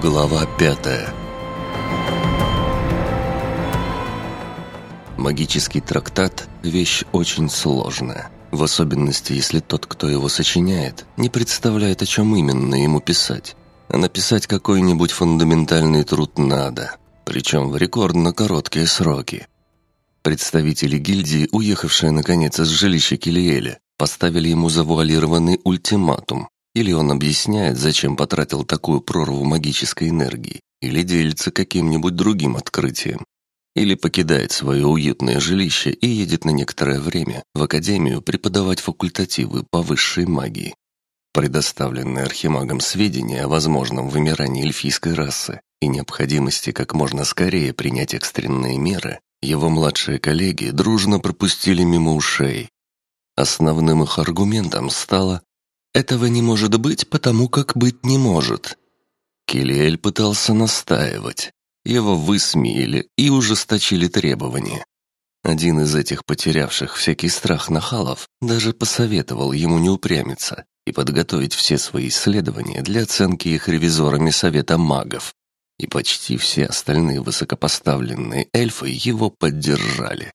Глава пятая Магический трактат – вещь очень сложная, в особенности, если тот, кто его сочиняет, не представляет, о чем именно ему писать. А написать какой-нибудь фундаментальный труд надо, причем в рекордно короткие сроки. Представители гильдии, уехавшие наконец из жилища Килиэля, поставили ему завуалированный ультиматум или он объясняет, зачем потратил такую прорву магической энергии, или делится каким-нибудь другим открытием, или покидает свое уютное жилище и едет на некоторое время в академию преподавать факультативы по высшей магии. Предоставленные архимагом сведения о возможном вымирании эльфийской расы и необходимости как можно скорее принять экстренные меры, его младшие коллеги дружно пропустили мимо ушей. Основным их аргументом стало этого не может быть, потому как быть не может. Килиэль пытался настаивать. Его высмеяли и ужесточили требования. Один из этих потерявших всякий страх нахалов даже посоветовал ему не упрямиться и подготовить все свои исследования для оценки их ревизорами Совета магов. И почти все остальные высокопоставленные эльфы его поддержали.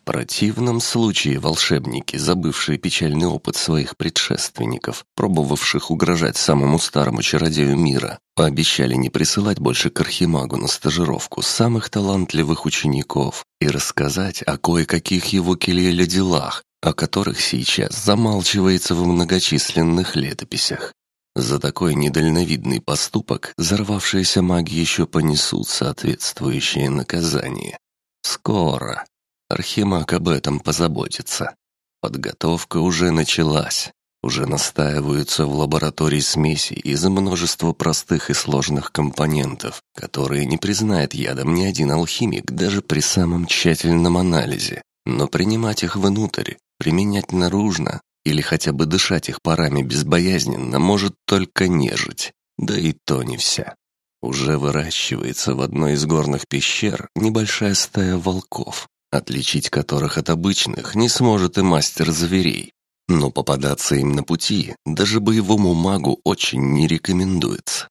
В противном случае волшебники, забывшие печальный опыт своих предшественников, пробовавших угрожать самому старому чародею мира, пообещали не присылать больше к Архимагу на стажировку самых талантливых учеников и рассказать о кое-каких его келеле делах, о которых сейчас замалчивается в многочисленных летописях. За такой недальновидный поступок взорвавшиеся маги еще понесут соответствующее наказание. Скоро. Архимаг об этом позаботится. Подготовка уже началась. Уже настаиваются в лаборатории смеси из множества простых и сложных компонентов, которые не признает ядом ни один алхимик даже при самом тщательном анализе. Но принимать их внутрь, применять наружно или хотя бы дышать их парами безбоязненно может только нежить, да и то не вся. Уже выращивается в одной из горных пещер небольшая стая волков, отличить которых от обычных не сможет и мастер зверей. Но попадаться им на пути даже боевому магу очень не рекомендуется.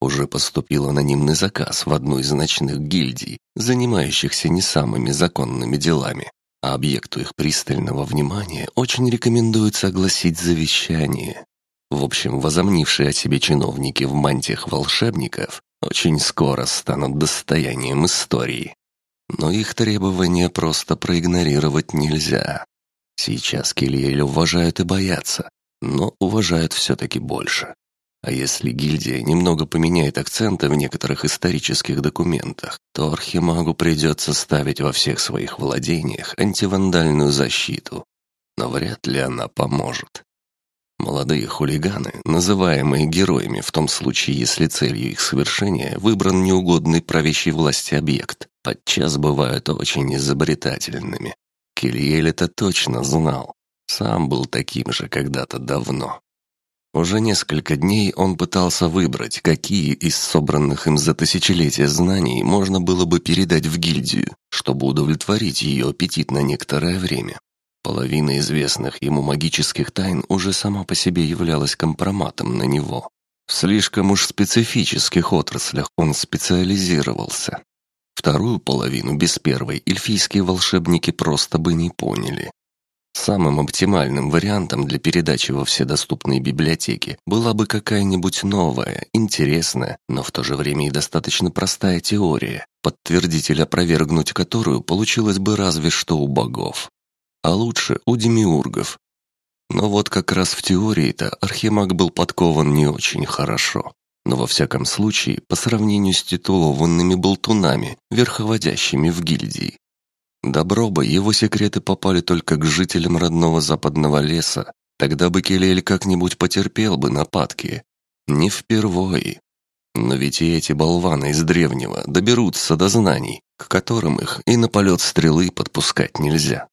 Уже поступил анонимный заказ в одну из ночных гильдий, занимающихся не самыми законными делами, а объекту их пристального внимания очень рекомендуется огласить завещание. В общем, возомнившие о себе чиновники в мантиях волшебников очень скоро станут достоянием истории. Но их требования просто проигнорировать нельзя. Сейчас Кильель уважают и боятся, но уважают все-таки больше. А если гильдия немного поменяет акценты в некоторых исторических документах, то Архимагу придется ставить во всех своих владениях антивандальную защиту. Но вряд ли она поможет. Молодые хулиганы, называемые героями в том случае, если целью их совершения выбран неугодный правящей власти объект, подчас бывают очень изобретательными. Кильель это точно знал. Сам был таким же когда-то давно. Уже несколько дней он пытался выбрать, какие из собранных им за тысячелетия знаний можно было бы передать в гильдию, чтобы удовлетворить ее аппетит на некоторое время. Половина известных ему магических тайн уже сама по себе являлась компроматом на него. В слишком уж специфических отраслях он специализировался. Вторую половину без первой эльфийские волшебники просто бы не поняли. Самым оптимальным вариантом для передачи во все доступные библиотеки была бы какая-нибудь новая, интересная, но в то же время и достаточно простая теория, подтвердить или опровергнуть которую получилось бы разве что у богов а лучше у демиургов. Но вот как раз в теории-то Архимаг был подкован не очень хорошо. Но во всяком случае, по сравнению с титулованными болтунами, верховодящими в гильдии. Добро бы его секреты попали только к жителям родного западного леса, тогда бы Келель как-нибудь потерпел бы нападки. Не впервые. Но ведь и эти болваны из древнего доберутся до знаний, к которым их и на полет стрелы подпускать нельзя.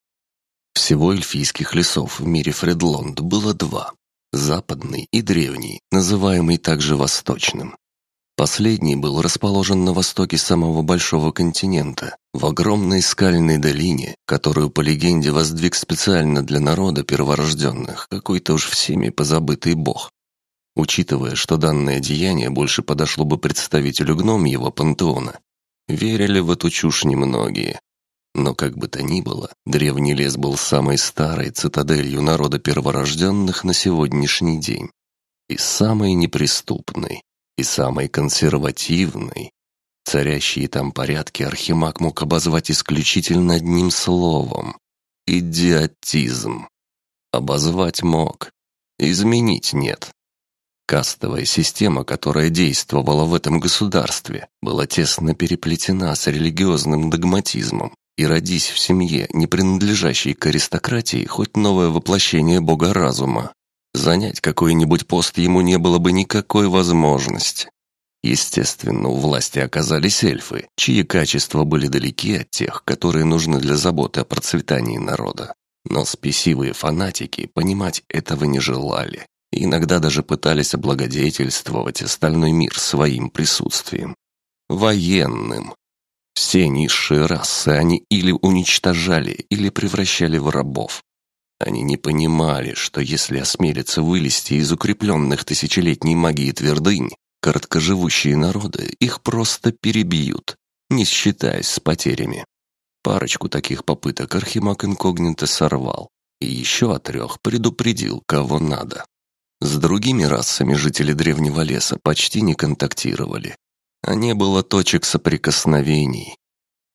Всего эльфийских лесов в мире Фредлонд было два – западный и древний, называемый также восточным. Последний был расположен на востоке самого большого континента, в огромной скальной долине, которую по легенде воздвиг специально для народа перворожденных какой-то уж всеми позабытый бог. учитывая, что данное деяние больше подошло бы представителю гномьего пантеона. Верили в эту чушь немногие. Но как бы то ни было, древний лес был самой старой цитаделью народа перворожденных на сегодняшний день. И самой неприступной, и самой консервативной. Царящие там порядки Архимаг мог обозвать исключительно одним словом – идиотизм. Обозвать мог, изменить нет. Кастовая система, которая действовала в этом государстве, была тесно переплетена с религиозным догматизмом, и родись в семье, не принадлежащей к аристократии, хоть новое воплощение бога разума. Занять какой-нибудь пост ему не было бы никакой возможности. Естественно, у власти оказались эльфы, чьи качества были далеки от тех, которые нужны для заботы о процветании народа. Но спесивые фанатики понимать этого не желали и иногда даже пытались облагодетельствовать остальной мир своим присутствием. Военным. Все низшие расы они или уничтожали, или превращали в рабов. Они не понимали, что если осмелиться вылезти из укрепленных тысячелетней магии твердынь, короткоживущие народы их просто перебьют, не считаясь с потерями. Парочку таких попыток Архимаг Инкогнито сорвал, и еще о трех предупредил, кого надо. С другими расами жители древнего леса почти не контактировали, а не было точек соприкосновений.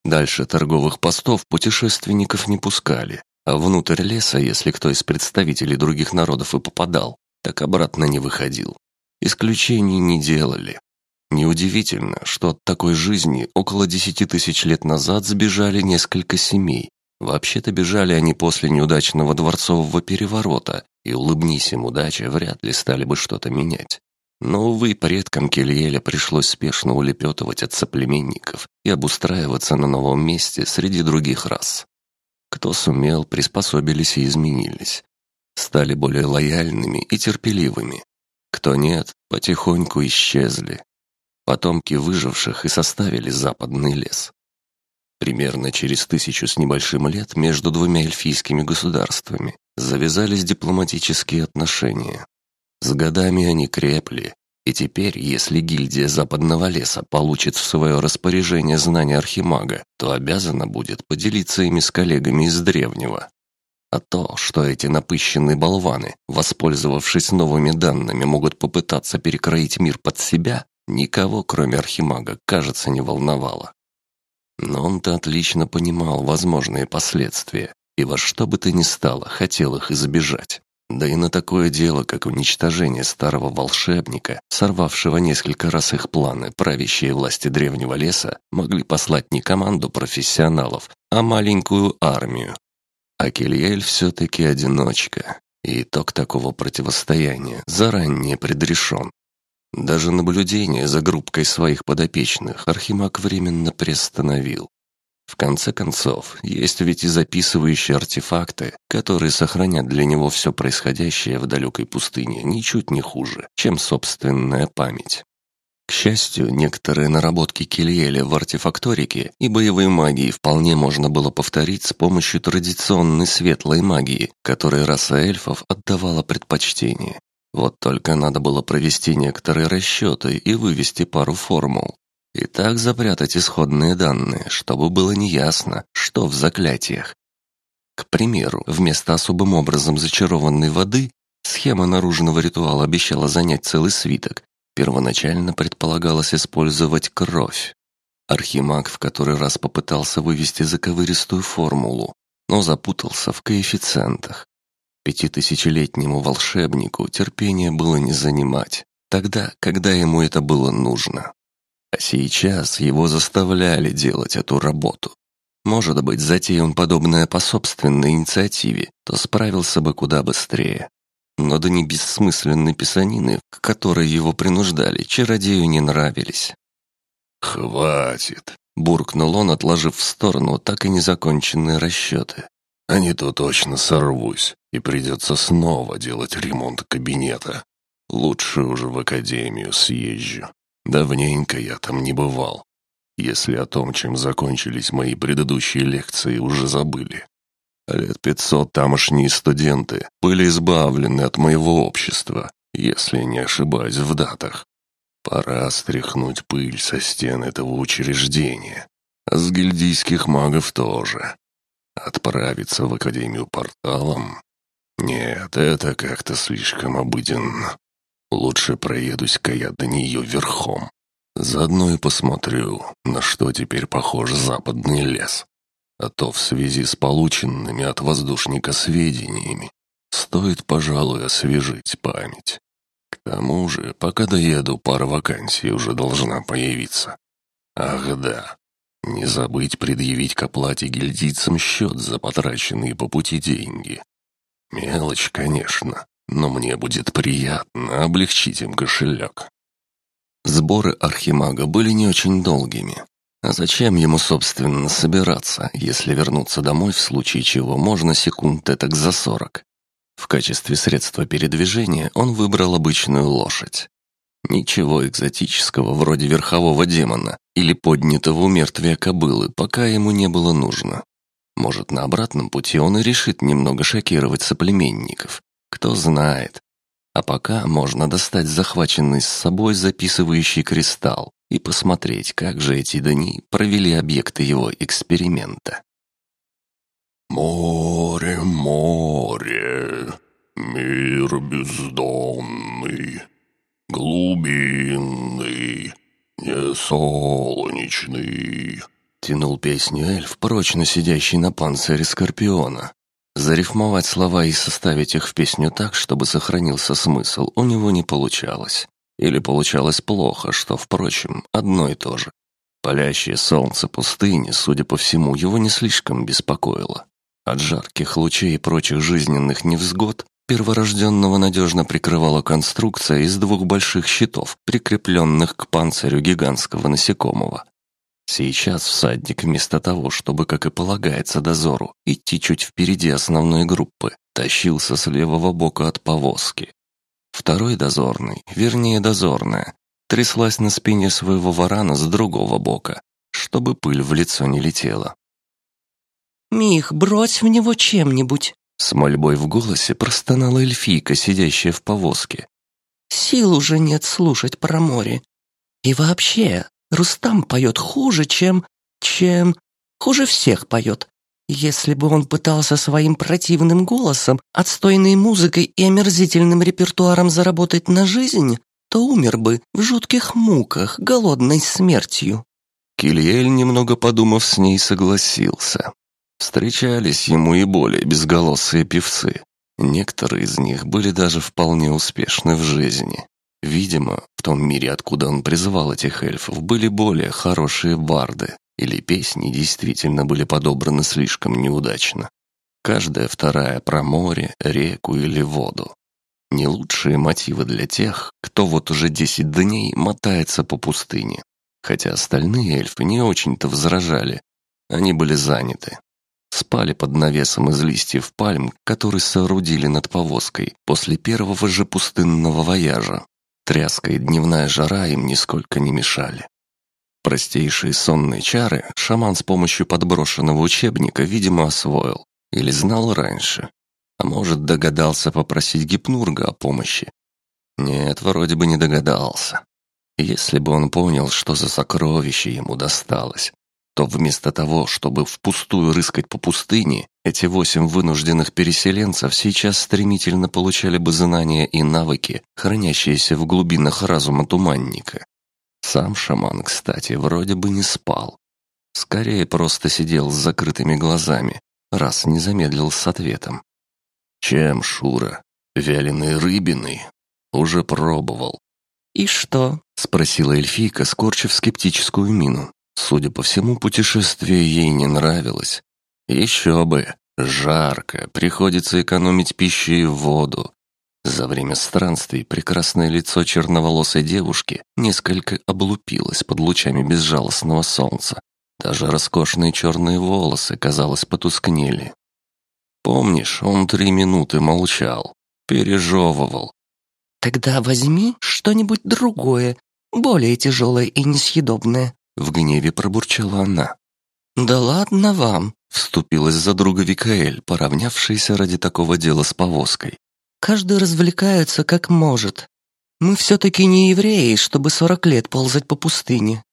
Дальше торговых постов путешественников не пускали, а внутрь леса, если кто из представителей других народов и попадал, так обратно не выходил. Исключений не делали. Неудивительно, что от такой жизни около десяти тысяч лет назад сбежали несколько семей. Вообще-то бежали они после неудачного дворцового переворота, и улыбнись им удача, вряд ли стали бы что-то менять. Но, увы, предкам Кельеля пришлось спешно улепетывать от соплеменников и обустраиваться на новом месте среди других рас. Кто сумел, приспособились и изменились. Стали более лояльными и терпеливыми. Кто нет, потихоньку исчезли. Потомки выживших и составили западный лес. Примерно через тысячу с небольшим лет между двумя эльфийскими государствами завязались дипломатические отношения. С годами они крепли, и теперь, если гильдия Западного леса получит в свое распоряжение знания Архимага, то обязана будет поделиться ими с коллегами из Древнего. А то, что эти напыщенные болваны, воспользовавшись новыми данными, могут попытаться перекроить мир под себя, никого, кроме Архимага, кажется, не волновало. Но он-то отлично понимал возможные последствия, и во что бы то ни стало, хотел их избежать. Да и на такое дело, как уничтожение старого волшебника, сорвавшего несколько раз их планы, правящие власти древнего леса, могли послать не команду профессионалов, а маленькую армию. А Кельель все-таки одиночка, и итог такого противостояния заранее предрешен. Даже наблюдение за группкой своих подопечных Архимаг временно приостановил. В конце концов, есть ведь и записывающие артефакты, которые сохранят для него все происходящее в далекой пустыне ничуть не хуже, чем собственная память. К счастью, некоторые наработки Кильеля в артефакторике и боевой магии вполне можно было повторить с помощью традиционной светлой магии, которой раса эльфов отдавала предпочтение. Вот только надо было провести некоторые расчеты и вывести пару формул. И так запрятать исходные данные, чтобы было неясно, что в заклятиях. К примеру, вместо особым образом зачарованной воды схема наружного ритуала обещала занять целый свиток. Первоначально предполагалось использовать кровь. Архимаг в который раз попытался вывести заковыристую формулу, но запутался в коэффициентах. Пятитысячелетнему волшебнику терпения было не занимать, тогда, когда ему это было нужно. А сейчас его заставляли делать эту работу. Может быть, затея он подобное по собственной инициативе, то справился бы куда быстрее. Но да не бессмысленные писанины, к которой его принуждали, чародею не нравились. «Хватит!» — буркнул он, отложив в сторону так и незаконченные расчеты. «А не то точно сорвусь, и придется снова делать ремонт кабинета. Лучше уже в академию съезжу. Давненько я там не бывал. Если о том, чем закончились мои предыдущие лекции, уже забыли. Лет пятьсот тамошние студенты были избавлены от моего общества, если не ошибаюсь в датах. Пора стряхнуть пыль со стен этого учреждения. С гильдийских магов тоже. Отправиться в Академию порталом? Нет, это как-то слишком обыденно. Лучше проедусь-ка я до нее верхом. Заодно и посмотрю, на что теперь похож западный лес. А то в связи с полученными от воздушника сведениями стоит, пожалуй, освежить память. К тому же, пока доеду, пара вакансий уже должна появиться. Ах да, не забыть предъявить к оплате гильдийцам счет за потраченные по пути деньги. Мелочь, конечно, но мне будет приятно облегчить им кошелек. Сборы Архимага были не очень долгими. А зачем ему, собственно, собираться, если вернуться домой в случае чего можно секунд так за сорок? В качестве средства передвижения он выбрал обычную лошадь. Ничего экзотического вроде верхового демона или поднятого у мертвия кобылы пока ему не было нужно. Может, на обратном пути он и решит немного шокировать соплеменников. Кто знает. А пока можно достать захваченный с собой записывающий кристалл и посмотреть, как же эти дни провели объекты его эксперимента. «Море, море, мир бездонный, глубинный, не солнечный», тянул песню эльф, прочно сидящий на панцире скорпиона. Зарифмовать слова и составить их в песню так, чтобы сохранился смысл, у него не получалось. Или получалось плохо, что, впрочем, одно и то же. Палящее солнце пустыни, судя по всему, его не слишком беспокоило. От жарких лучей и прочих жизненных невзгод перворожденного надежно прикрывала конструкция из двух больших щитов, прикрепленных к панцирю гигантского насекомого. Сейчас всадник вместо того, чтобы, как и полагается дозору, идти чуть впереди основной группы, тащился с левого бока от повозки. Второй дозорный, вернее дозорная, тряслась на спине своего варана с другого бока, чтобы пыль в лицо не летела. «Мих, брось в него чем-нибудь!» С мольбой в голосе простонала эльфийка, сидящая в повозке. «Сил уже нет слушать про море. И вообще, Рустам поет хуже, чем... чем... хуже всех поет. Если бы он пытался своим противным голосом, отстойной музыкой и омерзительным репертуаром заработать на жизнь, то умер бы в жутких муках, голодной смертью». Кильель, немного подумав с ней, согласился. Встречались ему и более безголосые певцы. Некоторые из них были даже вполне успешны в жизни. Видимо, в том мире, откуда он призывал этих эльфов, были более хорошие барды, или песни действительно были подобраны слишком неудачно. Каждая вторая про море, реку или воду. Не лучшие мотивы для тех, кто вот уже десять дней мотается по пустыне. Хотя остальные эльфы не очень-то возражали. Они были заняты. Спали под навесом из листьев пальм, который соорудили над повозкой после первого же пустынного вояжа. Тряска и дневная жара им нисколько не мешали. Простейшие сонные чары шаман с помощью подброшенного учебника, видимо, освоил. Или знал раньше. А может, догадался попросить гипнурга о помощи. Нет, вроде бы не догадался. Если бы он понял, что за сокровище ему досталось, то вместо того, чтобы впустую рыскать по пустыне, эти восемь вынужденных переселенцев сейчас стремительно получали бы знания и навыки, хранящиеся в глубинах разума туманника. Сам шаман, кстати, вроде бы не спал. Скорее, просто сидел с закрытыми глазами, раз не замедлил с ответом. «Чем, Шура? Вяленой рыбиной? Уже пробовал». «И что?» — спросила эльфийка, скорчив скептическую мину. Судя по всему, путешествие ей не нравилось. Еще бы, жарко, приходится экономить пищу и воду. За время странствий прекрасное лицо черноволосой девушки несколько облупилось под лучами безжалостного солнца. Даже роскошные черные волосы, казалось, потускнели. Помнишь, он три минуты молчал, пережевывал. «Тогда возьми что-нибудь другое, более тяжелое и несъедобное», в гневе пробурчала она. «Да ладно вам!» Вступилась за друга Викаэль, поравнявшаяся ради такого дела с повозкой. Каждый развлекается как может. Мы все-таки не евреи, чтобы сорок лет ползать по пустыне.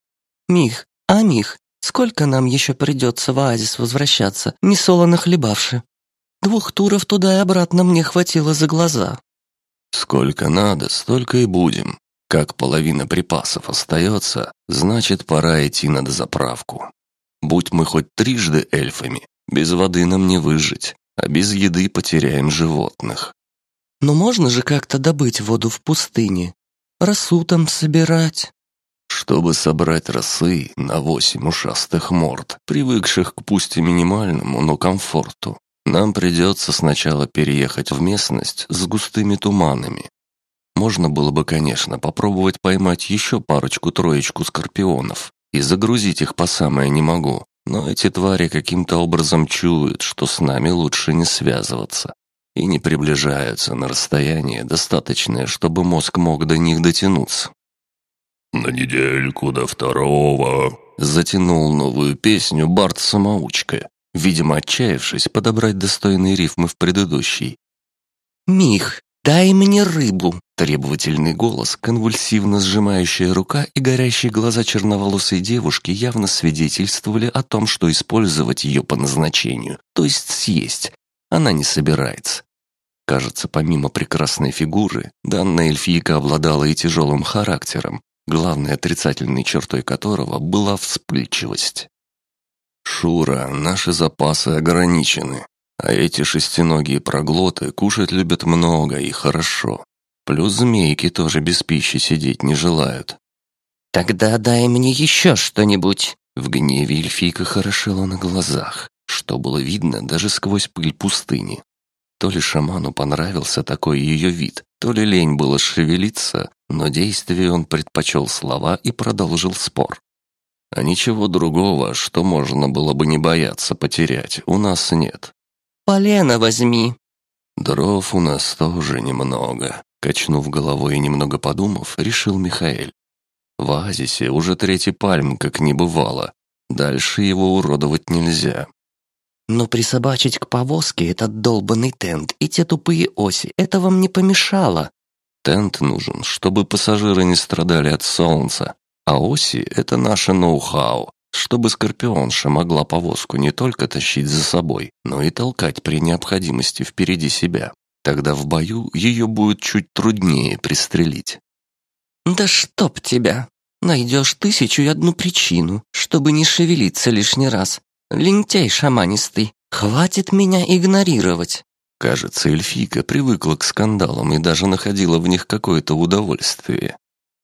Мих, а Мих, сколько нам еще придется в оазис возвращаться, не солоно хлебавши? Двух туров туда и обратно мне хватило за глаза. Сколько надо, столько и будем. Как половина припасов остается, значит, пора идти на дозаправку. Будь мы хоть трижды эльфами, без воды нам не выжить, а без еды потеряем животных. Но можно же как-то добыть воду в пустыне? Росу там собирать. Чтобы собрать росы на восемь ушастых морд, привыкших к пусть и минимальному, но комфорту, нам придется сначала переехать в местность с густыми туманами, можно было бы, конечно, попробовать поймать еще парочку-троечку скорпионов и загрузить их по самое не могу, но эти твари каким-то образом чуют, что с нами лучше не связываться, и не приближаются на расстояние, достаточное, чтобы мозг мог до них дотянуться. «На недельку до второго», — затянул новую песню Барт-самоучка, видимо, отчаявшись подобрать достойные рифмы в предыдущей. «Мих, дай мне рыбу!» Требовательный голос, конвульсивно сжимающая рука и горящие глаза черноволосой девушки явно свидетельствовали о том, что использовать ее по назначению, то есть съесть, она не собирается. Кажется, помимо прекрасной фигуры, данная эльфийка обладала и тяжелым характером, главной отрицательной чертой которого была вспыльчивость. «Шура, наши запасы ограничены, а эти шестиногие проглоты кушать любят много и хорошо. Плюс змейки тоже без пищи сидеть не желают. «Тогда дай мне еще что-нибудь!» В гневе эльфийка хорошела на глазах, что было видно даже сквозь пыль пустыни. То ли шаману понравился такой ее вид, то ли лень было шевелиться, но действие он предпочел слова и продолжил спор. А ничего другого, что можно было бы не бояться потерять, у нас нет. «Полено возьми!» Дров у нас тоже немного, Качнув головой и немного подумав, решил Михаэль. В оазисе уже третий пальм как не бывало. Дальше его уродовать нельзя. Но присобачить к повозке этот долбанный тент и те тупые оси, это вам не помешало. Тент нужен, чтобы пассажиры не страдали от солнца, а оси — это наше ноу-хау, чтобы Скорпионша могла повозку не только тащить за собой, но и толкать при необходимости впереди себя. Тогда в бою ее будет чуть труднее пристрелить. «Да чтоб тебя! Найдешь тысячу и одну причину, чтобы не шевелиться лишний раз. Лентяй шаманистый, хватит меня игнорировать!» Кажется, эльфийка привыкла к скандалам и даже находила в них какое-то удовольствие.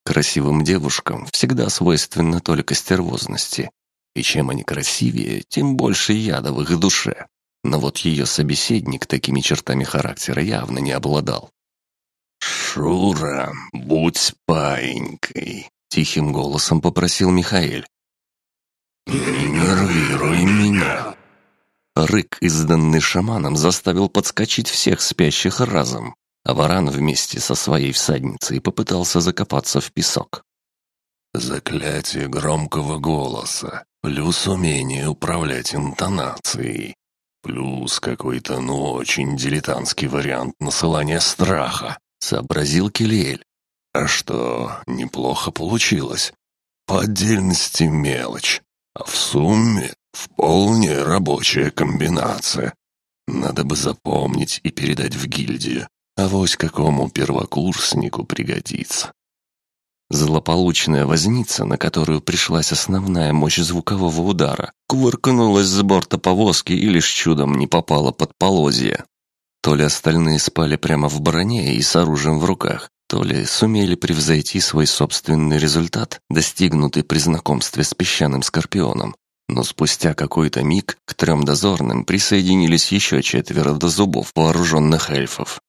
Красивым девушкам всегда свойственна только стервозности. И чем они красивее, тем больше яда в их душе но вот ее собеседник такими чертами характера явно не обладал. «Шура, будь паинькой», — тихим голосом попросил Михаэль. «Не нервируй меня». Рык, изданный шаманом, заставил подскочить всех спящих разом, а варан вместе со своей всадницей попытался закопаться в песок. «Заклятие громкого голоса, плюс умение управлять интонацией. Плюс какой-то, ну, очень дилетантский вариант насылания страха, сообразил Келиэль. А что, неплохо получилось. По отдельности мелочь, а в сумме вполне рабочая комбинация. Надо бы запомнить и передать в гильдию. а вось какому первокурснику пригодится. Злополучная возница, на которую пришлась основная мощь звукового удара, кувыркнулась с борта повозки и лишь чудом не попала под полозья. То ли остальные спали прямо в броне и с оружием в руках, то ли сумели превзойти свой собственный результат, достигнутый при знакомстве с песчаным скорпионом. Но спустя какой-то миг к трем дозорным присоединились еще четверо до зубов вооруженных эльфов.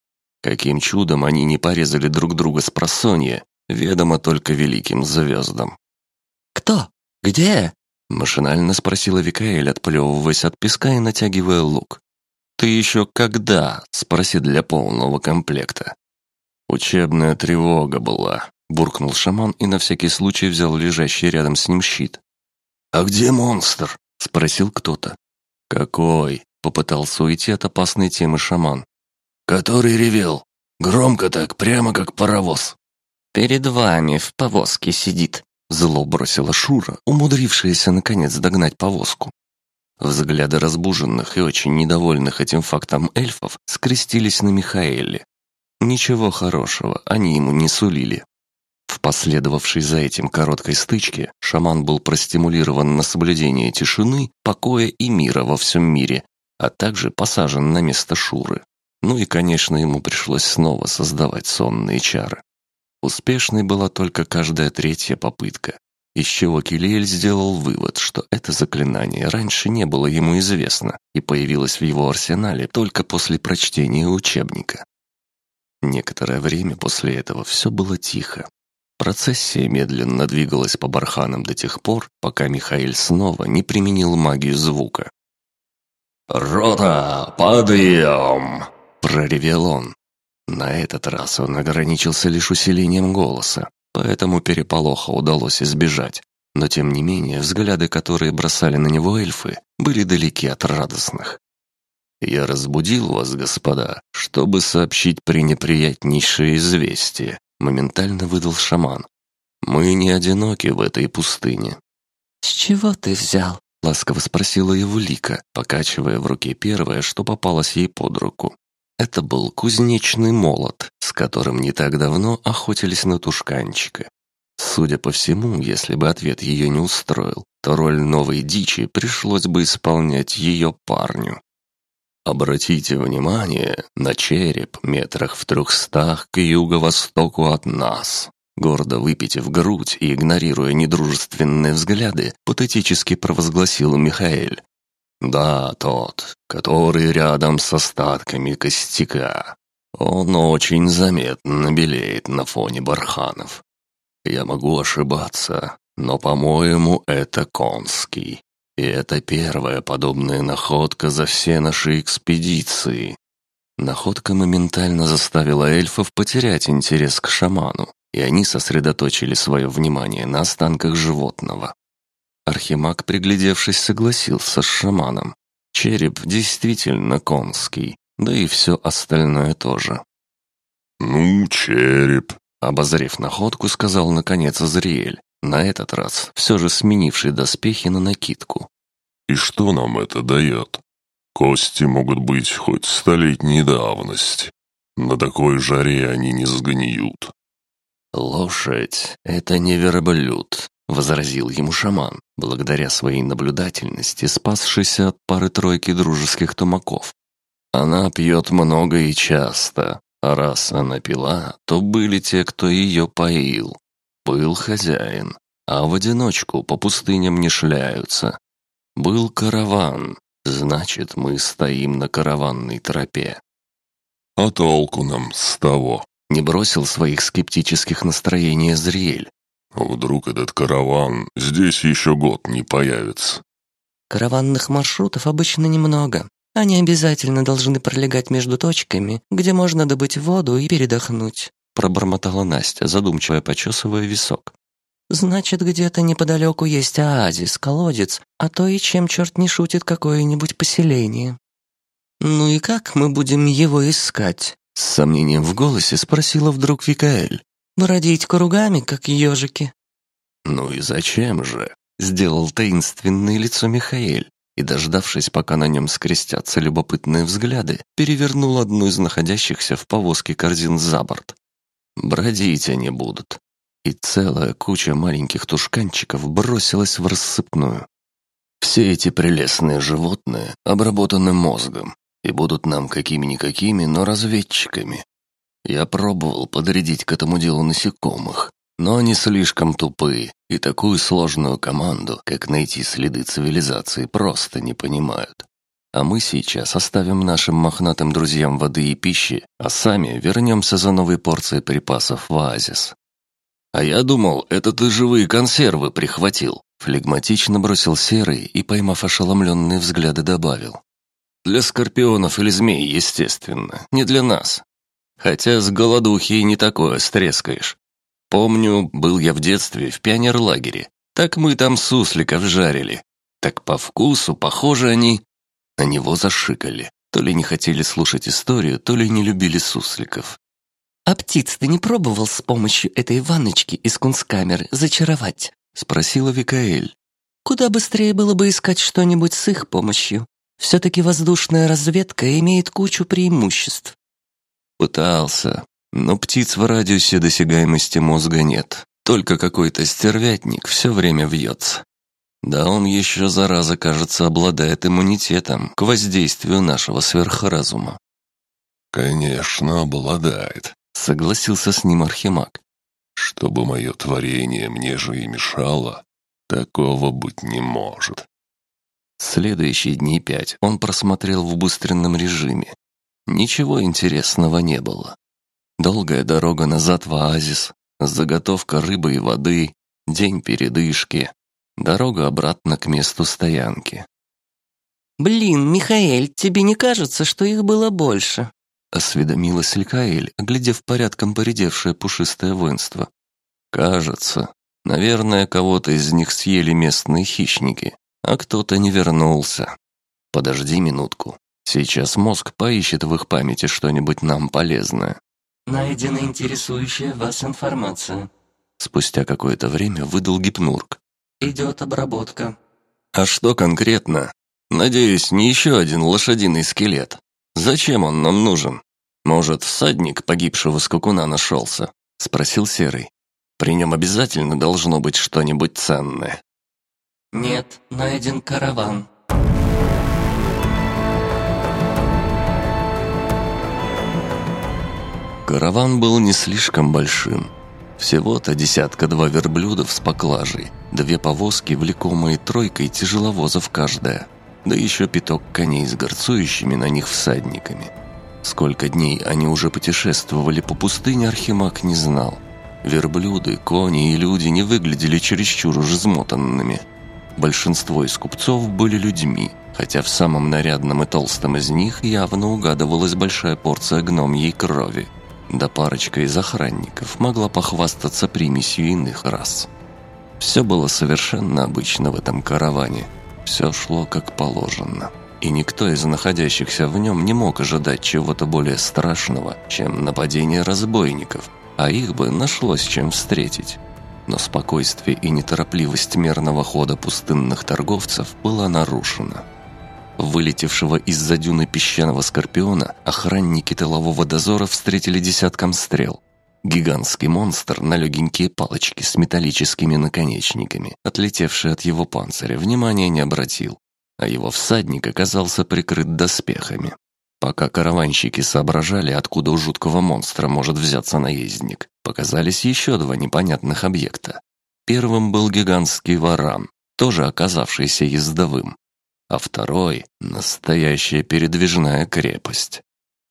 Каким чудом они не порезали друг друга с просонья, ведомо только великим звездам. «Кто? Где?» — машинально спросила Викаэль, отплевываясь от песка и натягивая лук. «Ты еще когда?» — спроси для полного комплекта. «Учебная тревога была», — буркнул шаман и на всякий случай взял лежащий рядом с ним щит. «А где монстр?» — спросил кто-то. «Какой?» — попытался уйти от опасной темы шаман. «Который ревел». Громко так, прямо как паровоз». «Перед вами в повозке сидит», — зло бросила Шура, умудрившаяся наконец догнать повозку. Взгляды разбуженных и очень недовольных этим фактом эльфов скрестились на Михаэле. Ничего хорошего они ему не сулили. В последовавшей за этим короткой стычке шаман был простимулирован на соблюдение тишины, покоя и мира во всем мире, а также посажен на место Шуры. Ну и, конечно, ему пришлось снова создавать сонные чары. Успешной была только каждая третья попытка, из чего Килиэль сделал вывод, что это заклинание раньше не было ему известно и появилось в его арсенале только после прочтения учебника. Некоторое время после этого все было тихо. Процессия медленно двигалась по барханам до тех пор, пока Михаил снова не применил магию звука. «Рота, подъем!» – проревел он. На этот раз он ограничился лишь усилением голоса, поэтому переполоха удалось избежать. Но тем не менее, взгляды, которые бросали на него эльфы, были далеки от радостных. «Я разбудил вас, господа, чтобы сообщить пренеприятнейшее известие», моментально выдал шаман. «Мы не одиноки в этой пустыне». «С чего ты взял?» — ласково спросила его Лика, покачивая в руке первое, что попалось ей под руку. Это был кузнечный молот, с которым не так давно охотились на тушканчика. Судя по всему, если бы ответ ее не устроил, то роль новой дичи пришлось бы исполнять ее парню. Обратите внимание на череп метрах в трехстах к юго-востоку от нас. Гордо выпитив грудь и игнорируя недружественные взгляды, патетически провозгласил Михаэль. «Да, тот, который рядом с остатками костяка. Он очень заметно белеет на фоне барханов. Я могу ошибаться, но, по-моему, это конский. И это первая подобная находка за все наши экспедиции. Находка моментально заставила эльфов потерять интерес к шаману, и они сосредоточили свое внимание на останках животного. Архимаг, приглядевшись, согласился с шаманом. Череп действительно конский, да и все остальное тоже. «Ну, череп», — обозрев находку, сказал наконец Азриэль на этот раз все же сменивший доспехи на накидку. «И что нам это дает? Кости могут быть хоть столетней давности. На такой жаре они не сгниют». «Лошадь — это не верблюд», — возразил ему шаман, благодаря своей наблюдательности, спасшийся от пары-тройки дружеских тумаков. «Она пьет много и часто, а раз она пила, то были те, кто ее поил. Был хозяин, а в одиночку по пустыням не шляются. Был караван, значит, мы стоим на караванной тропе. А толку нам с того? Не бросил своих скептических настроений Зриэль. Вдруг этот караван здесь еще год не появится. Караванных маршрутов обычно немного. Они обязательно должны пролегать между точками, где можно добыть воду и передохнуть пробормотала Настя, задумчиво почесывая висок. «Значит, где-то неподалеку есть оазис, колодец, а то и чем черт не шутит какое-нибудь поселение». «Ну и как мы будем его искать?» С сомнением в голосе спросила вдруг Викаэль. «Бродить кругами, как ежики». «Ну и зачем же?» Сделал таинственное лицо Михаэль и, дождавшись, пока на нем скрестятся любопытные взгляды, перевернул одну из находящихся в повозке корзин за борт. Бродить они будут. И целая куча маленьких тушканчиков бросилась в рассыпную. Все эти прелестные животные обработаны мозгом и будут нам какими-никакими, но разведчиками. Я пробовал подрядить к этому делу насекомых, но они слишком тупые, и такую сложную команду, как найти следы цивилизации, просто не понимают. А мы сейчас оставим нашим мохнатым друзьям воды и пищи, а сами вернемся за новой порцией припасов в оазис. А я думал, это ты живые консервы прихватил. Флегматично бросил Серый и, поймав ошеломленные взгляды, добавил. Для скорпионов или змей, естественно, не для нас. Хотя с голодухи и не такое стрескаешь. Помню, был я в детстве в пионерлагере. Так мы там сусликов жарили. Так по вкусу, похоже, они на него зашикали. То ли не хотели слушать историю, то ли не любили сусликов. «А птиц ты не пробовал с помощью этой ванночки из кунсткамеры зачаровать?» — спросила Викаэль. «Куда быстрее было бы искать что-нибудь с их помощью. Все-таки воздушная разведка имеет кучу преимуществ». Пытался, но птиц в радиусе досягаемости мозга нет. Только какой-то стервятник все время вьется. Да он еще, зараза, кажется, обладает иммунитетом к воздействию нашего сверхразума. «Конечно, обладает», Согласился с ним Архимаг. Чтобы мое творение мне же и мешало, такого быть не может. Следующие дни пять он просмотрел в быстренном режиме. Ничего интересного не было. Долгая дорога назад в оазис, заготовка рыбы и воды, день передышки, дорога обратно к месту стоянки. «Блин, Михаэль, тебе не кажется, что их было больше?» Осведомилась Ликаэль, глядев порядком поредевшее пушистое воинство. «Кажется. Наверное, кого-то из них съели местные хищники, а кто-то не вернулся. Подожди минутку. Сейчас мозг поищет в их памяти что-нибудь нам полезное». «Найдена интересующая вас информация». Спустя какое-то время выдал гипнург. «Идет обработка». «А что конкретно? Надеюсь, не еще один лошадиный скелет?» «Зачем он нам нужен? Может, всадник погибшего скакуна нашелся?» — спросил Серый. «При нем обязательно должно быть что-нибудь ценное». «Нет, найден караван». Караван был не слишком большим. Всего-то десятка-два верблюдов с поклажей, две повозки, влекомые тройкой тяжеловозов каждая — да еще пяток коней с горцующими на них всадниками. Сколько дней они уже путешествовали по пустыне, Архимаг не знал. Верблюды, кони и люди не выглядели чересчур уж измотанными. Большинство из купцов были людьми, хотя в самом нарядном и толстом из них явно угадывалась большая порция гномьей крови. Да парочка из охранников могла похвастаться примесью иных рас. Все было совершенно обычно в этом караване – все шло как положено. И никто из находящихся в нем не мог ожидать чего-то более страшного, чем нападение разбойников, а их бы нашлось чем встретить. Но спокойствие и неторопливость мерного хода пустынных торговцев была нарушена. Вылетевшего из-за дюны песчаного скорпиона охранники тылового дозора встретили десятком стрел – Гигантский монстр на легенькие палочки с металлическими наконечниками, отлетевший от его панциря, внимания не обратил, а его всадник оказался прикрыт доспехами. Пока караванщики соображали, откуда у жуткого монстра может взяться наездник, показались еще два непонятных объекта. Первым был гигантский варан, тоже оказавшийся ездовым, а второй — настоящая передвижная крепость.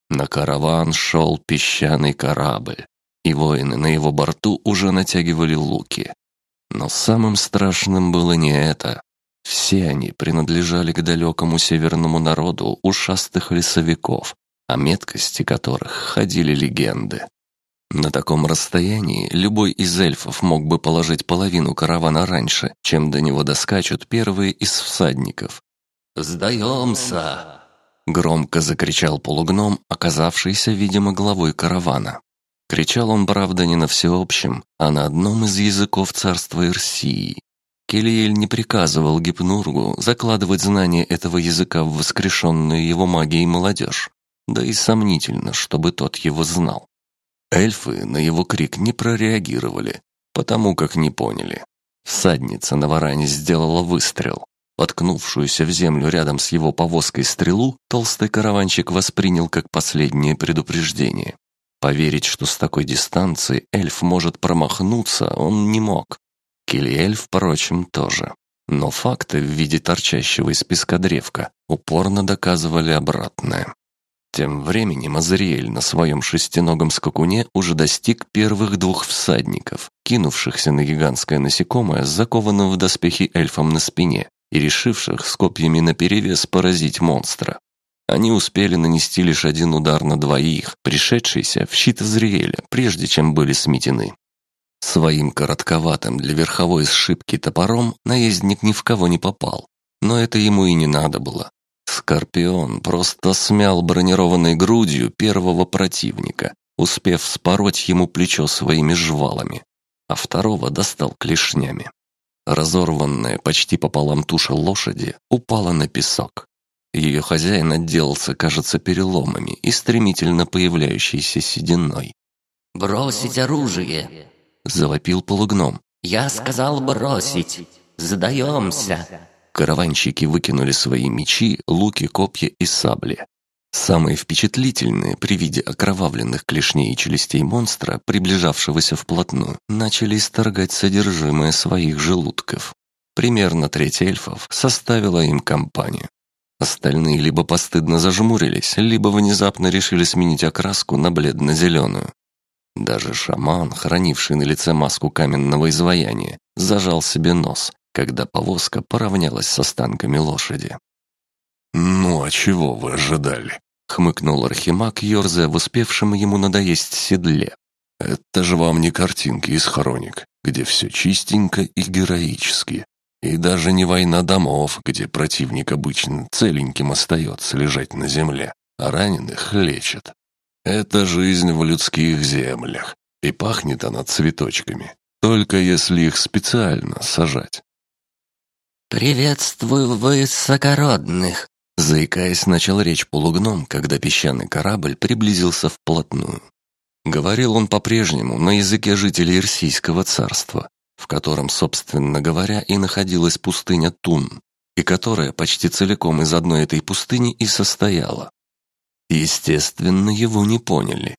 На караван шел песчаный корабль, и воины на его борту уже натягивали луки. Но самым страшным было не это. Все они принадлежали к далекому северному народу ушастых лесовиков, о меткости которых ходили легенды. На таком расстоянии любой из эльфов мог бы положить половину каравана раньше, чем до него доскачут первые из всадников. «Сдаемся!» Громко закричал полугном, оказавшийся, видимо, главой каравана. Кричал он, правда, не на всеобщем, а на одном из языков царства Ирсии. Келиэль не приказывал Гипнургу закладывать знания этого языка в воскрешенную его магией молодежь, да и сомнительно, чтобы тот его знал. Эльфы на его крик не прореагировали, потому как не поняли. Всадница на варане сделала выстрел. Воткнувшуюся в землю рядом с его повозкой стрелу толстый караванщик воспринял как последнее предупреждение. Поверить, что с такой дистанции эльф может промахнуться, он не мог. Килиэль, впрочем, тоже. Но факты в виде торчащего из песка древка упорно доказывали обратное. Тем временем Азриэль на своем шестиногом скакуне уже достиг первых двух всадников, кинувшихся на гигантское насекомое с закованным в доспехи эльфом на спине и решивших с копьями наперевес поразить монстра. Они успели нанести лишь один удар на двоих, пришедшийся в щит Азриэля, прежде чем были сметены. Своим коротковатым для верховой сшибки топором наездник ни в кого не попал, но это ему и не надо было. Скорпион просто смял бронированной грудью первого противника, успев спороть ему плечо своими жвалами, а второго достал клешнями. Разорванная почти пополам туша лошади упала на песок. Ее хозяин отделался, кажется, переломами и стремительно появляющейся сединой. «Бросить оружие!» — завопил полугном. «Я сказал бросить! Сдаемся!» Караванщики выкинули свои мечи, луки, копья и сабли. Самые впечатлительные при виде окровавленных клешней и челюстей монстра, приближавшегося вплотную, начали исторгать содержимое своих желудков. Примерно треть эльфов составила им компанию. Остальные либо постыдно зажмурились, либо внезапно решили сменить окраску на бледно-зеленую. Даже шаман, хранивший на лице маску каменного изваяния, зажал себе нос, когда повозка поравнялась с останками лошади. «Ну, а чего вы ожидали?» — хмыкнул Архимаг, ерзая в успевшем ему надоесть седле. «Это же вам не картинки из хроник, где все чистенько и героически. И даже не война домов, где противник обычно целеньким остается лежать на земле, а раненых лечат. Это жизнь в людских землях, и пахнет она цветочками, только если их специально сажать. «Приветствую высокородных!» Заикаясь, начал речь полугном, когда песчаный корабль приблизился вплотную. Говорил он по-прежнему на языке жителей Ирсийского царства, в котором, собственно говоря, и находилась пустыня Тун, и которая почти целиком из одной этой пустыни и состояла. Естественно, его не поняли.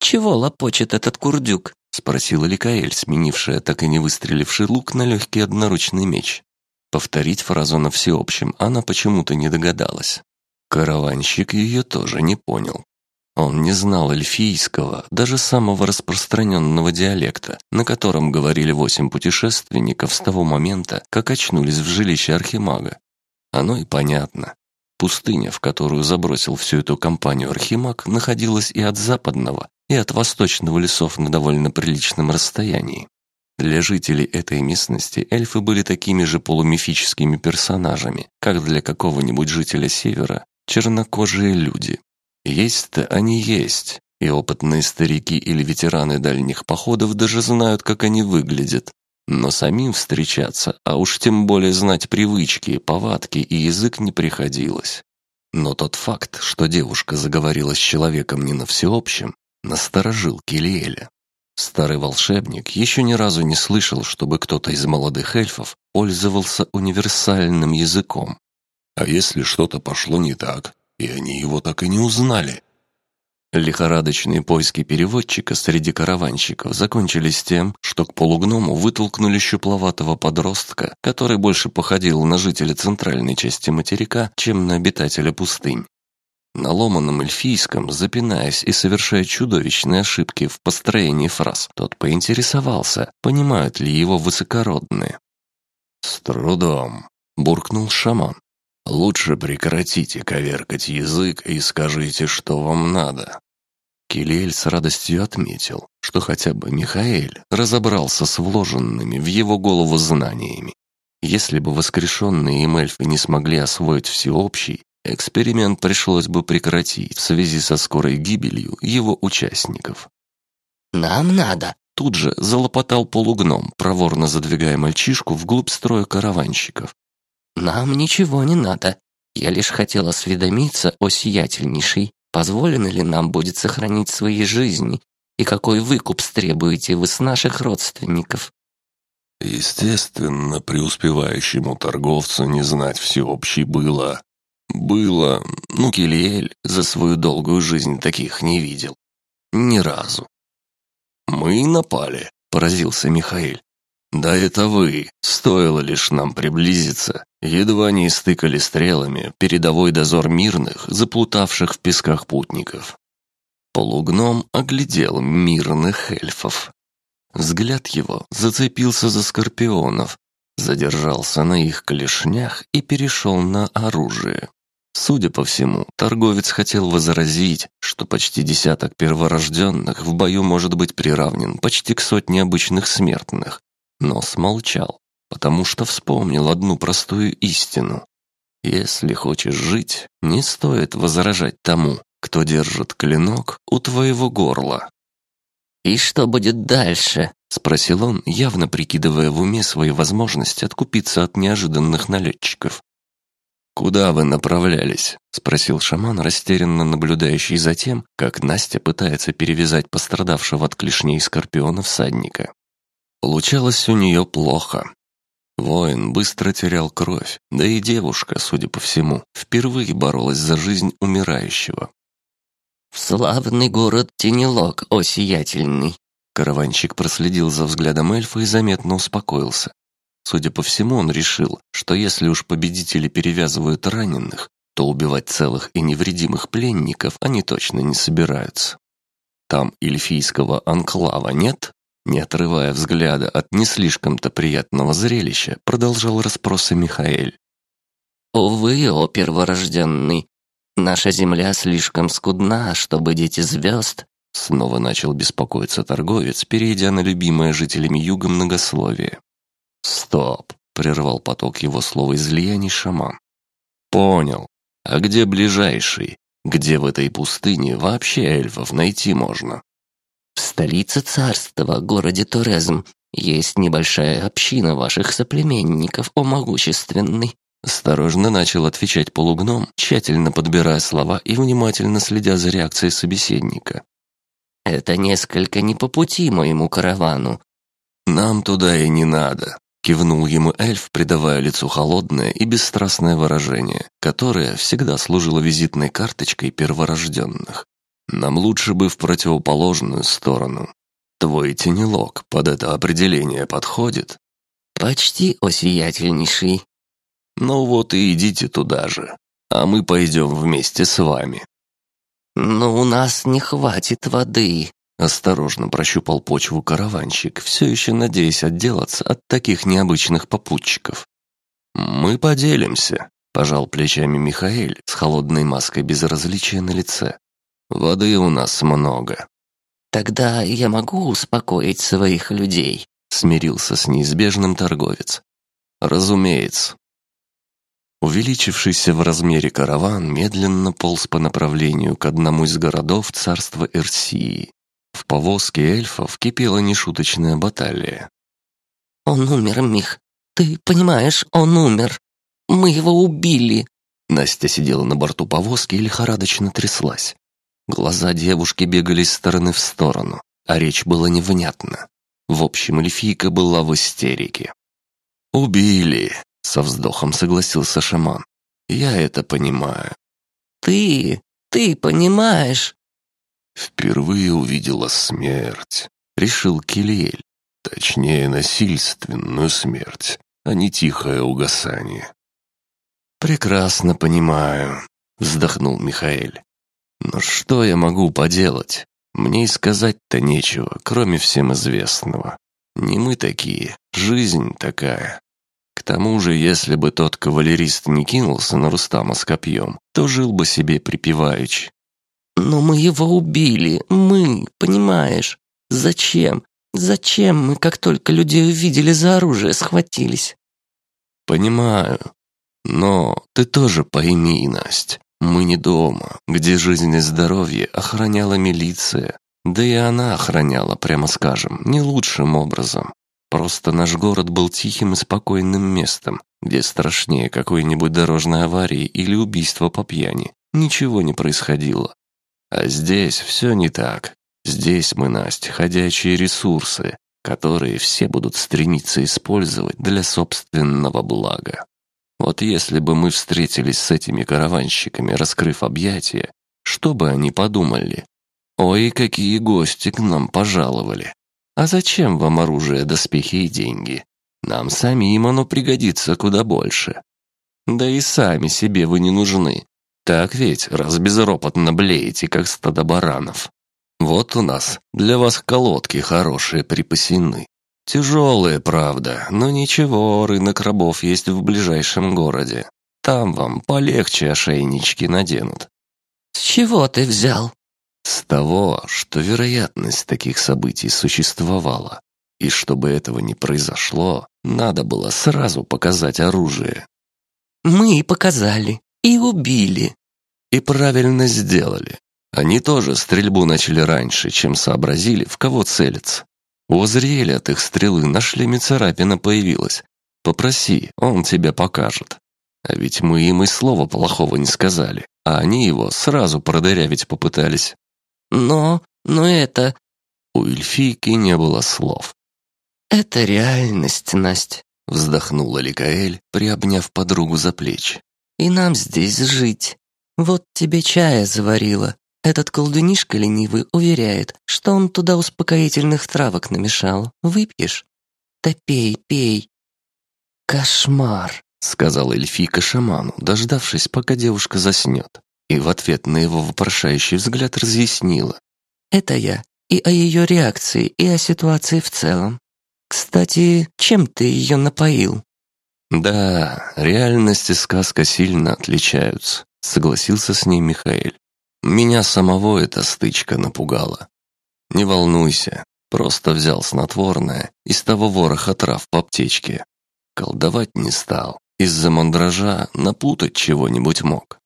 «Чего лопочет этот курдюк?» — спросила Ликаэль, сменившая так и не выстреливший лук на легкий одноручный меч. Повторить фразу на всеобщем она почему-то не догадалась. Караванщик ее тоже не понял. Он не знал эльфийского, даже самого распространенного диалекта, на котором говорили восемь путешественников с того момента, как очнулись в жилище Архимага. Оно и понятно. Пустыня, в которую забросил всю эту компанию Архимаг, находилась и от западного, и от восточного лесов на довольно приличном расстоянии. Для жителей этой местности эльфы были такими же полумифическими персонажами, как для какого-нибудь жителя севера чернокожие люди. Есть-то они есть, и опытные старики или ветераны дальних походов даже знают, как они выглядят. Но самим встречаться, а уж тем более знать привычки, повадки и язык не приходилось. Но тот факт, что девушка заговорила с человеком не на всеобщем, насторожил Килиэля. Старый волшебник еще ни разу не слышал, чтобы кто-то из молодых эльфов пользовался универсальным языком. А если что-то пошло не так, и они его так и не узнали? Лихорадочные поиски переводчика среди караванщиков закончились тем, что к полугному вытолкнули щупловатого подростка, который больше походил на жителя центральной части материка, чем на обитателя пустынь. На ломаном эльфийском, запинаясь и совершая чудовищные ошибки в построении фраз, тот поинтересовался, понимают ли его высокородные. «С трудом», — буркнул шаман. «Лучше прекратите коверкать язык и скажите, что вам надо». Килиэль с радостью отметил, что хотя бы Михаэль разобрался с вложенными в его голову знаниями. Если бы воскрешенные им эльфы не смогли освоить всеобщий, Эксперимент пришлось бы прекратить в связи со скорой гибелью его участников. «Нам надо!» Тут же залопотал полугном, проворно задвигая мальчишку вглубь строя караванщиков. «Нам ничего не надо. Я лишь хотел осведомиться о сиятельнейшей. Позволено ли нам будет сохранить свои жизни? И какой выкуп стребуете вы с наших родственников?» Естественно, преуспевающему торговцу не знать всеобщей было, было, ну, Килиэль за свою долгую жизнь таких не видел. Ни разу. «Мы напали», — поразился Михаил. «Да это вы. Стоило лишь нам приблизиться. Едва не истыкали стрелами передовой дозор мирных, заплутавших в песках путников». Полугном оглядел мирных эльфов. Взгляд его зацепился за скорпионов, задержался на их клешнях и перешел на оружие. Судя по всему, торговец хотел возразить, что почти десяток перворожденных в бою может быть приравнен почти к сотне обычных смертных, но смолчал, потому что вспомнил одну простую истину. Если хочешь жить, не стоит возражать тому, кто держит клинок у твоего горла. «И что будет дальше?» — спросил он, явно прикидывая в уме свои возможности откупиться от неожиданных налетчиков. «Куда вы направлялись?» — спросил шаман, растерянно наблюдающий за тем, как Настя пытается перевязать пострадавшего от клешней скорпиона всадника. Получалось у нее плохо. Воин быстро терял кровь, да и девушка, судя по всему, впервые боролась за жизнь умирающего. «В славный город Тенелок, о сиятельный!» Караванщик проследил за взглядом эльфа и заметно успокоился. Судя по всему, он решил, что если уж победители перевязывают раненых, то убивать целых и невредимых пленников они точно не собираются. Там эльфийского анклава нет? Не отрывая взгляда от не слишком-то приятного зрелища, продолжал расспросы Михаэль. «Увы, о перворожденный, наша земля слишком скудна, чтобы дети звезд...» Снова начал беспокоиться торговец, перейдя на любимое жителями юга многословие. «Стоп!» — прервал поток его слова излияний шаман. «Понял. А где ближайший? Где в этой пустыне вообще эльфов найти можно?» «В столице царства, городе Турезм, есть небольшая община ваших соплеменников, о могущественный». Осторожно начал отвечать полугном, тщательно подбирая слова и внимательно следя за реакцией собеседника. «Это несколько не по пути моему каравану». «Нам туда и не надо», Кивнул ему эльф, придавая лицу холодное и бесстрастное выражение, которое всегда служило визитной карточкой перворожденных. Нам лучше бы в противоположную сторону. Твой тенелок под это определение подходит? Почти осиятельнейший. Ну вот и идите туда же, а мы пойдем вместе с вами. Но у нас не хватит воды, Осторожно прощупал почву караванщик, все еще надеясь отделаться от таких необычных попутчиков. «Мы поделимся», — пожал плечами Михаэль с холодной маской безразличия на лице. «Воды у нас много». «Тогда я могу успокоить своих людей», — смирился с неизбежным торговец. «Разумеется». Увеличившийся в размере караван медленно полз по направлению к одному из городов царства Эрсии. Повозке эльфов кипела нешуточная баталия. «Он умер, Мих. Ты понимаешь, он умер. Мы его убили». Настя сидела на борту повозки и лихорадочно тряслась. Глаза девушки бегали из стороны в сторону, а речь была невнятна. В общем, эльфийка была в истерике. «Убили», — со вздохом согласился шаман. «Я это понимаю». «Ты, ты понимаешь?» Впервые увидела смерть, решил Килиэль. Точнее, насильственную смерть, а не тихое угасание. «Прекрасно понимаю», — вздохнул Михаэль. «Но что я могу поделать? Мне и сказать-то нечего, кроме всем известного. Не мы такие, жизнь такая. К тому же, если бы тот кавалерист не кинулся на Рустама с копьем, то жил бы себе припеваючи. «Но мы его убили, мы, понимаешь? Зачем? Зачем мы, как только людей увидели за оружие, схватились?» «Понимаю. Но ты тоже пойми, Настя, мы не дома, где жизнь и здоровье охраняла милиция. Да и она охраняла, прямо скажем, не лучшим образом. Просто наш город был тихим и спокойным местом, где страшнее какой-нибудь дорожной аварии или убийства по пьяни ничего не происходило. А здесь все не так. Здесь мы, Настя, ходячие ресурсы, которые все будут стремиться использовать для собственного блага. Вот если бы мы встретились с этими караванщиками, раскрыв объятия, что бы они подумали? Ой, какие гости к нам пожаловали. А зачем вам оружие, доспехи и деньги? Нам самим оно пригодится куда больше. Да и сами себе вы не нужны. Так ведь, раз безропотно блеете, как стадо баранов. Вот у нас для вас колодки хорошие припасены. Тяжелые, правда, но ничего, рынок рабов есть в ближайшем городе. Там вам полегче ошейнички наденут. С чего ты взял? С того, что вероятность таких событий существовала. И чтобы этого не произошло, надо было сразу показать оружие. Мы и показали. И убили. И правильно сделали. Они тоже стрельбу начали раньше, чем сообразили, в кого целиться. У Азриэля от их стрелы на шлеме царапина появилась. Попроси, он тебе покажет. А ведь мы им и слова плохого не сказали, а они его сразу продырявить попытались. Но, но это... У эльфийки не было слов. Это реальность, Настя. Вздохнула Ликаэль, приобняв подругу за плечи. И нам здесь жить. Вот тебе чая заварила. Этот колдунишка ленивый уверяет, что он туда успокоительных травок намешал. Выпьешь? Да пей, пей. Кошмар, сказала эльфийка шаману, дождавшись, пока девушка заснет, и в ответ на его вопрошающий взгляд разъяснила. Это я. И о ее реакции, и о ситуации в целом. Кстати, чем ты ее напоил? Да, реальность и сказка сильно отличаются, согласился с ней Михаил. Меня самого эта стычка напугала. Не волнуйся, просто взял снотворное из того вороха трав в аптечке. Колдовать не стал. Из-за мандража напутать чего-нибудь мог.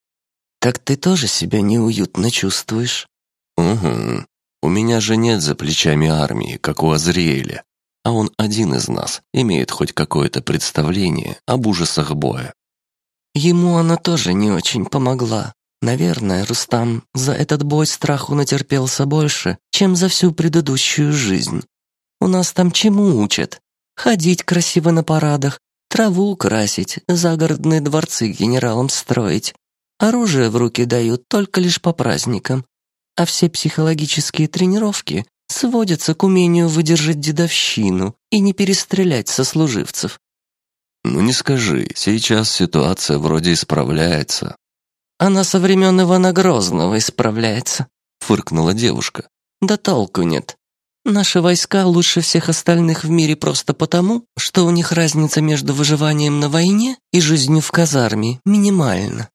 Так ты тоже себя неуютно чувствуешь? Угу. У меня же нет за плечами армии, как у Азриэля. А он один из нас, имеет хоть какое-то представление об ужасах боя. Ему она тоже не очень помогла. Наверное, Рустам за этот бой страху натерпелся больше, чем за всю предыдущую жизнь. У нас там чему учат? Ходить красиво на парадах, траву красить, загородные дворцы генералам строить. Оружие в руки дают только лишь по праздникам. А все психологические тренировки сводятся к умению выдержать дедовщину и не перестрелять сослуживцев. «Ну не скажи, сейчас ситуация вроде исправляется», она со времен Ивана Грозного исправляется», — фыркнула девушка. «Да толку нет. Наши войска лучше всех остальных в мире просто потому, что у них разница между выживанием на войне и жизнью в казарме минимальна».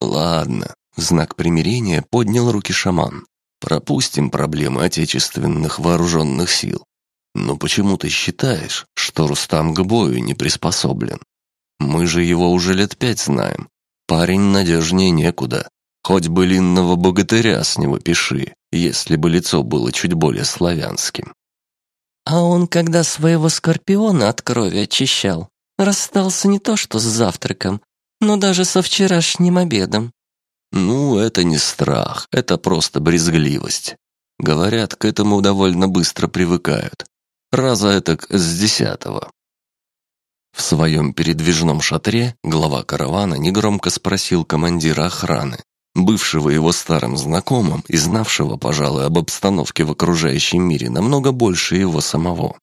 «Ладно», — в знак примирения поднял руки шаман. «Пропустим проблемы отечественных вооруженных сил. Но почему ты считаешь, что Рустам к бою не приспособлен? Мы же его уже лет пять знаем, Парень надежнее некуда. Хоть бы линного богатыря с него пиши, если бы лицо было чуть более славянским. А он, когда своего скорпиона от крови очищал, расстался не то что с завтраком, но даже со вчерашним обедом. Ну, это не страх, это просто брезгливость. Говорят, к этому довольно быстро привыкают. Раза это с десятого. В своем передвижном шатре глава каравана негромко спросил командира охраны, бывшего его старым знакомым и знавшего, пожалуй, об обстановке в окружающем мире намного больше его самого.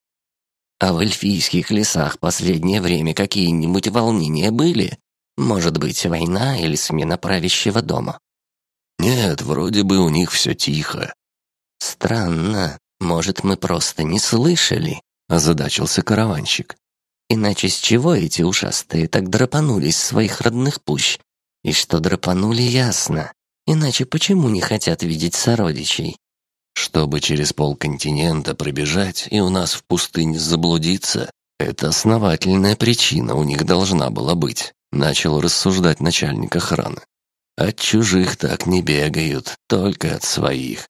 «А в эльфийских лесах последнее время какие-нибудь волнения были? Может быть, война или смена правящего дома?» «Нет, вроде бы у них все тихо». «Странно. Может, мы просто не слышали?» – озадачился караванщик. Иначе с чего эти ушастые так драпанулись своих родных пущ? И что драпанули, ясно. Иначе почему не хотят видеть сородичей? Чтобы через полконтинента пробежать и у нас в пустыне заблудиться, это основательная причина у них должна была быть, начал рассуждать начальник охраны. От чужих так не бегают, только от своих.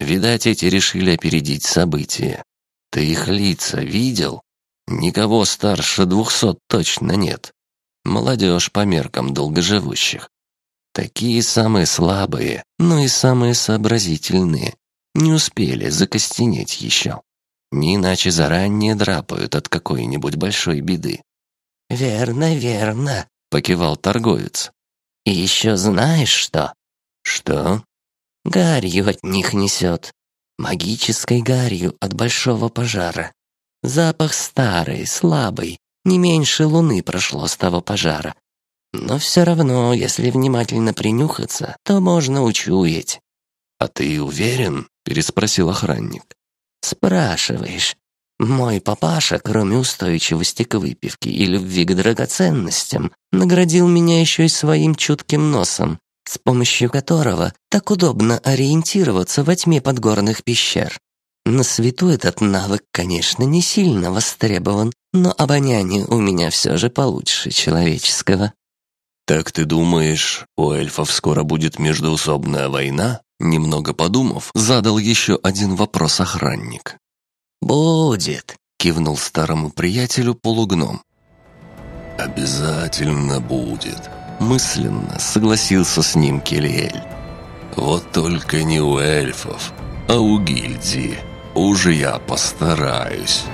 Видать, эти решили опередить события. Ты их лица видел? Никого старше двухсот точно нет. Молодежь по меркам долгоживущих. Такие самые слабые, но и самые сообразительные. Не успели закостенеть еще. Не иначе заранее драпают от какой-нибудь большой беды. «Верно, верно», — покивал торговец. «И еще знаешь что?» «Что?» «Гарью от них несет. Магической гарью от большого пожара. Запах старый, слабый, не меньше луны прошло с того пожара. Но все равно, если внимательно принюхаться, то можно учуять. «А ты уверен?» — переспросил охранник. «Спрашиваешь. Мой папаша, кроме устойчивости к выпивке и любви к драгоценностям, наградил меня еще и своим чутким носом, с помощью которого так удобно ориентироваться во тьме подгорных пещер. На свету этот навык, конечно, не сильно востребован, но обоняние у меня все же получше человеческого. «Так ты думаешь, у эльфов скоро будет междоусобная война?» Немного подумав, задал еще один вопрос охранник. «Будет», — кивнул старому приятелю полугном. «Обязательно будет», — мысленно согласился с ним Келиэль. «Вот только не у эльфов, а у гильдии. Уже я постараюсь».